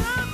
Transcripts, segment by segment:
Thank you.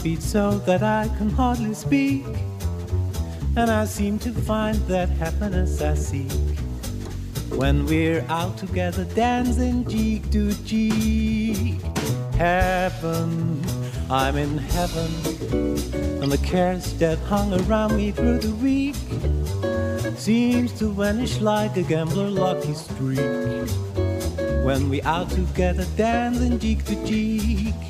So that I can hardly speak. And I seem to find that happiness I seek when we're out together dancing cheek to cheek. Heaven, I'm in heaven, and the cares that hung around me through the week seems to vanish like a gambler lucky streak when we out together dancing cheek to cheek.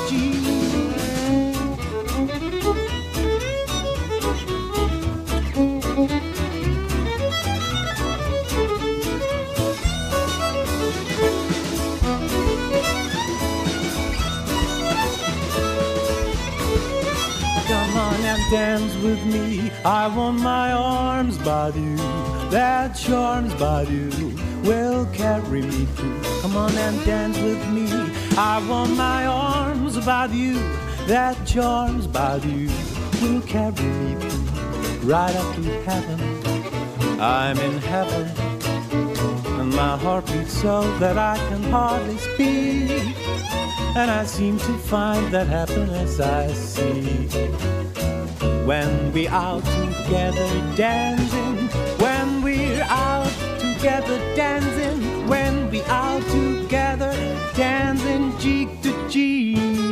Dance with me. I want my arms about you. That charms about you will carry me through. Come on and dance with me. I want my arms about you. That charms about you will carry me through. Right up to heaven. I'm in heaven. And my heart beats so that I can hardly speak. And I seem to find that happiness I see when we out together dancing, when we're out together dancing, when we out together dancing cheek to cheek.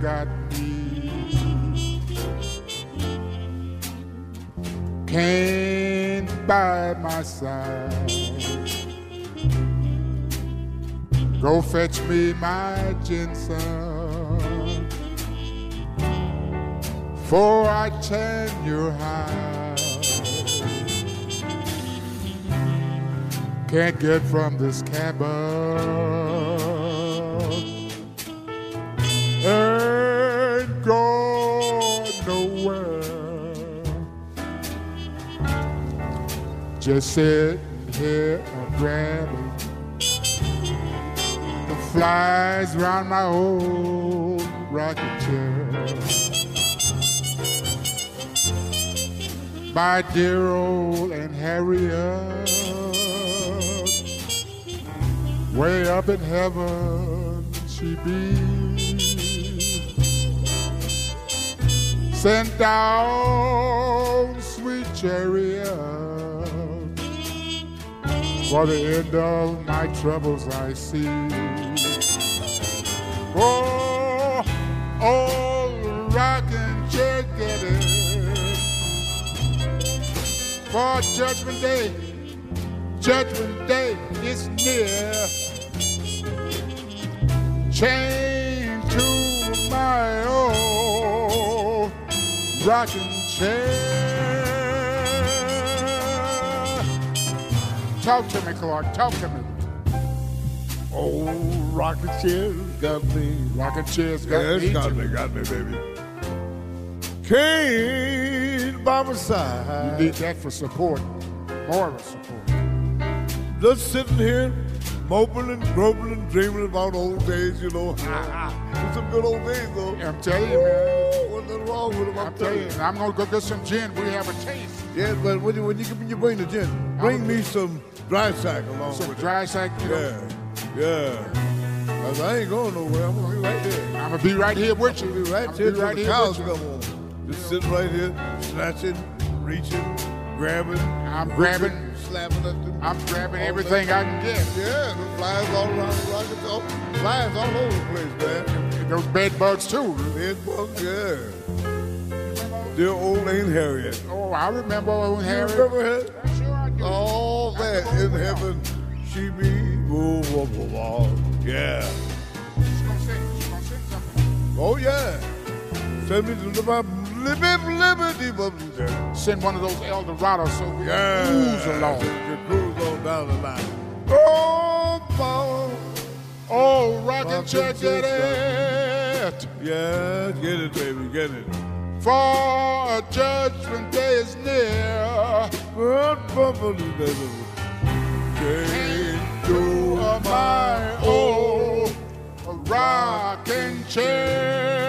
Got me. Can't by my side. Go fetch me my ginseng. For I turn your high. Can't get from this cabin. Just sitting here and grabbing the flies round my old rocking chair. My dear old Aunt Harriet, way up in heaven she be. Sent down sweet chariot for the end of my troubles I see. Oh, oh, rockin' chair get it for Judgment Day. Judgment Day is near. Change to my old rocking chair. Talk to me, Clark. Talk to me. Oh, rocking chairs got me. Rocking chairs got Yeah, me. got me, got me, baby. Can't by my side. You need that for support. Moral support. Just sitting here, moping and groping and dreaming about old days, you know. It's some good old days, though. I'm telling you, man. Oh, What's wrong with them, I'm, I'm telling you, I'm gonna go get some gin. We have a taste. Yeah, but when you, when you, when you bring the gin, bring me some dry sack along Some with it. dry sack. You know. Yeah, yeah. 'Cause I ain't going nowhere. I'm gonna be right there. I'm gonna be right here with you. I'll be right here be right the here cows with you. come on. Just sitting right here, snatching, reaching, grabbing. I'm grabbing. slapping at them. I'm grabbing everything. I can get. Yeah, the flies all around the rocket, all, flies all over the place, man. Those bed bugs too. Bed bugs, yeah. Dear old Aunt Harriet. Oh, I remember when You remember her? Sure I do. All that in heaven, she be. Whoa, whoa, whoa, whoa. Yeah. She's gonna sing. She's gonna sing something. Oh, yeah. Send me to the liberty. Send one of those Eldorados so we Yeah. cruise along. You cruise on down the line. Oh, power. Oh, rockin' chair, get it. Yeah, get it, baby, get it. For a judgment day is near. Good bubbly, baby. To to my old rocking chair.